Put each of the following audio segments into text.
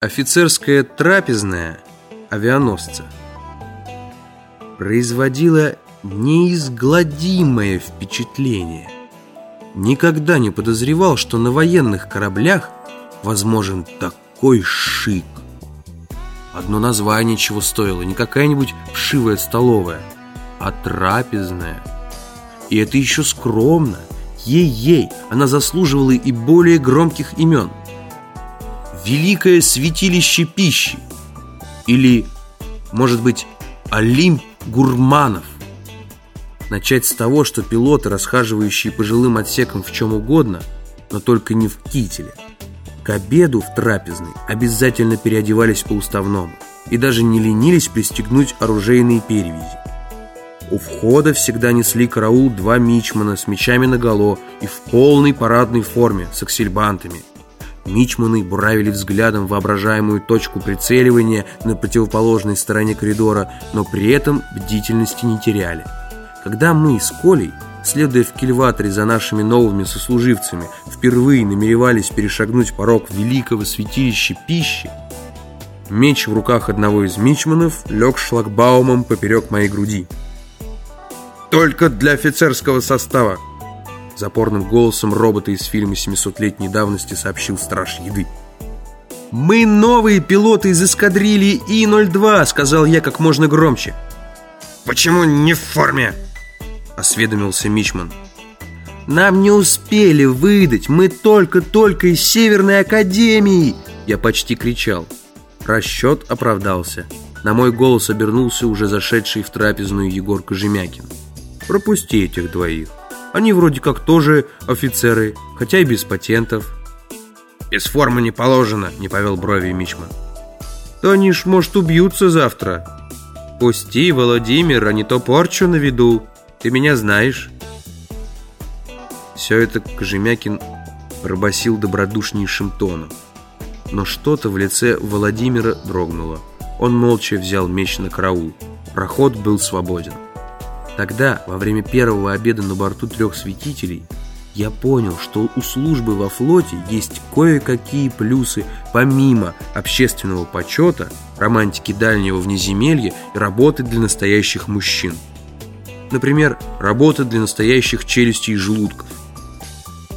Офицерская трапезная авианосца производила неизгладимое впечатление. Никогда не подозревал, что на военных кораблях возможен такой шик. Одно название чего стоило, не какая-нибудь вшивая столовая, а трапезная. И это еще скромно. Ей-ей, она заслуживала и более громких имен – великое святилище пищи или, может быть, Олимп гурманов. Начать с того, что пилоты, расхаживающие по жилым отсекам в чем угодно, но только не в кителе, к обеду в трапезной обязательно переодевались по уставному и даже не ленились пристегнуть оружейные перевязи. У входа всегда несли караул два мичмана с мечами наголо и в полной парадной форме с аксельбантами – Мичманы буравили взглядом воображаемую точку прицеливания на противоположной стороне коридора, но при этом бдительности не теряли. Когда мы с Колей, следуя в кильваторе за нашими новыми сослуживцами, впервые намеревались перешагнуть порог великого святилища пищи, меч в руках одного из мичманов лег шлагбаумом поперек моей груди. «Только для офицерского состава!» Запорным голосом робота из фильма 700-летней давности сообщил страж еды. «Мы новые пилоты из эскадрильи И-02», — сказал я как можно громче. «Почему не в форме?» — осведомился Мичман. «Нам не успели выдать, мы только-только из Северной Академии!» Я почти кричал. Расчет оправдался. На мой голос обернулся уже зашедший в трапезную Егор Кожемякин. «Пропусти этих двоих». Они вроде как тоже офицеры, хотя и без патентов. «Без формы не положено», — не повел брови Мичман. «То они ж, может, убьются завтра». «Пусти, Владимир, а не то порчу на виду. Ты меня знаешь». Все это Кожемякин пробасил добродушнейшим тоном. Но что-то в лице Владимира дрогнуло. Он молча взял меч на караул. Проход был свободен. Тогда, во время первого обеда на борту трех святителей, я понял, что у службы во флоте есть кое-какие плюсы помимо общественного почета, романтики дальнего внеземелья и работы для настоящих мужчин. Например, работа для настоящих челюстей и желудков.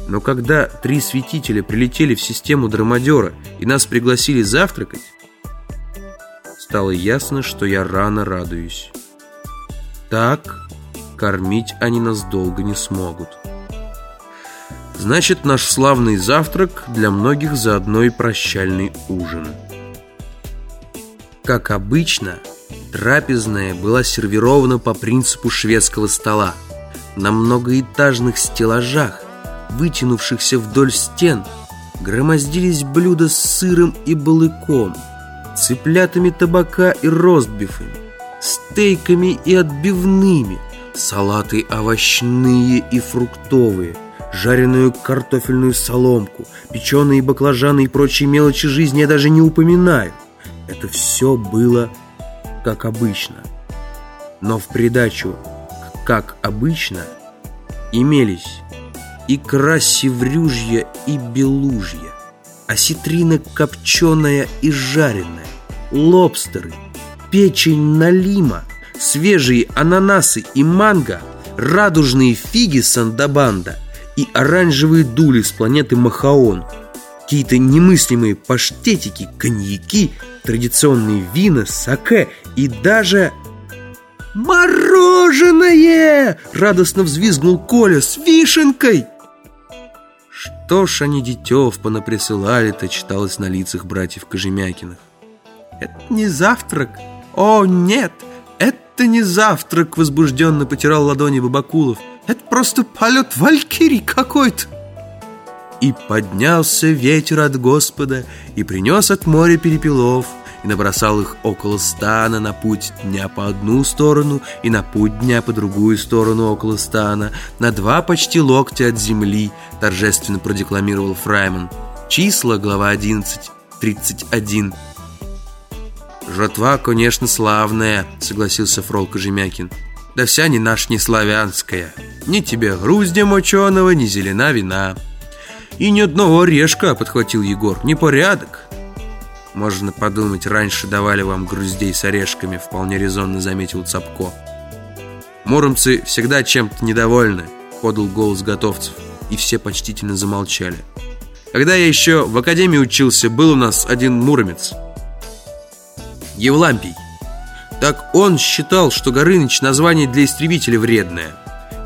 Но когда три святителя прилетели в систему Драмадера и нас пригласили завтракать, стало ясно, что я рано радуюсь. Так кормить они нас долго не смогут. Значит, наш славный завтрак для многих заодно и прощальный ужин. Как обычно, трапезная была сервирована по принципу шведского стола. На многоэтажных стеллажах, вытянувшихся вдоль стен, громоздились блюда с сыром и балыком, цыплятами табака и ростбифами, стейками и отбивными – салаты овощные и фруктовые, жареную картофельную соломку, печеные баклажаны и прочие мелочи жизни я даже не упоминаю. Это все было как обычно. Но в придачу «как обычно» имелись икра севрюжья и белужья, осетрина копченая и жареная, лобстеры, печень налима, свежие ананасы и манго, радужные фиги Сандабанда и оранжевые дули с планеты Махаон, какие-то немыслимые паштетики, коньяки, традиционные вина, саке и даже... «Мороженое!» — радостно взвизгнул Коля с вишенкой. Что ж они детев понаприсылали-то, читалось на лицах братьев Кожемякиных. «Это не завтрак? О, нет!» «Это не завтрак!» — возбужденно потирал ладони Бабакулов. «Это просто полет валькирий какой-то!» И поднялся ветер от Господа, и принес от моря перепелов, и набросал их около стана на путь дня по одну сторону и на путь дня по другую сторону около стана, на два почти локтя от земли, торжественно продекламировал Фрайман. Числа, глава 11, 31. «Жратва, конечно, славная», — согласился Фрол Кожемякин. «Да вся не наш, не славянская. Ни тебе груздя моченого, ни зелена вина». «И ни одного орешка», — подхватил Егор. «Непорядок». Можно подумать, раньше давали вам груздей с орешками, вполне резонно заметил Цапко. Муромцы всегда чем-то недовольны, подал голос готовцев, и все почтительно замолчали. Когда я еще в академии учился, был у нас один муромец. Евлампий. Так он считал, что Горыныч название для истребителя вредное.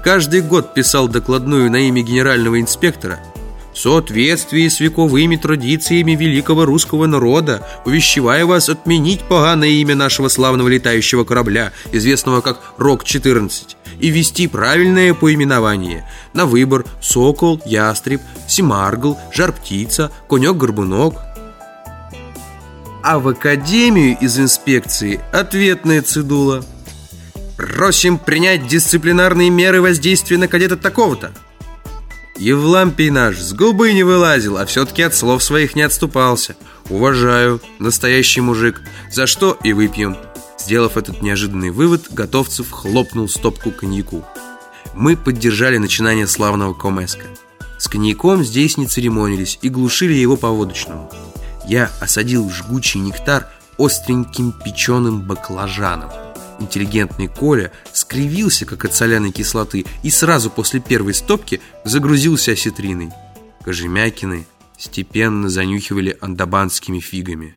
Каждый год писал докладную на имя генерального инспектора – в соответствии с вековыми традициями великого русского народа, увещевая вас отменить поганое имя нашего славного летающего корабля, известного как Рок-14, и ввести правильное поименование на выбор сокол, ястреб, семаргл, жар-птица, конек-горбунок. А в академию из инспекции ответная цедула. Просим принять дисциплинарные меры воздействия на кадета такого-то. Евлампий наш с губы не вылазил, а все-таки от слов своих не отступался. Уважаю, настоящий мужик, за что и выпьем. Сделав этот неожиданный вывод, Готовцев хлопнул стопку коньяку. Мы поддержали начинание славного комеска. С коньяком здесь не церемонились и глушили его по водочному. Я осадил жгучий нектар остреньким печеным баклажаном. Интеллигентный Коля скривился, как от соляной кислоты, и сразу после первой стопки загрузился осетриной. Кожемякины степенно занюхивали андабанскими фигами.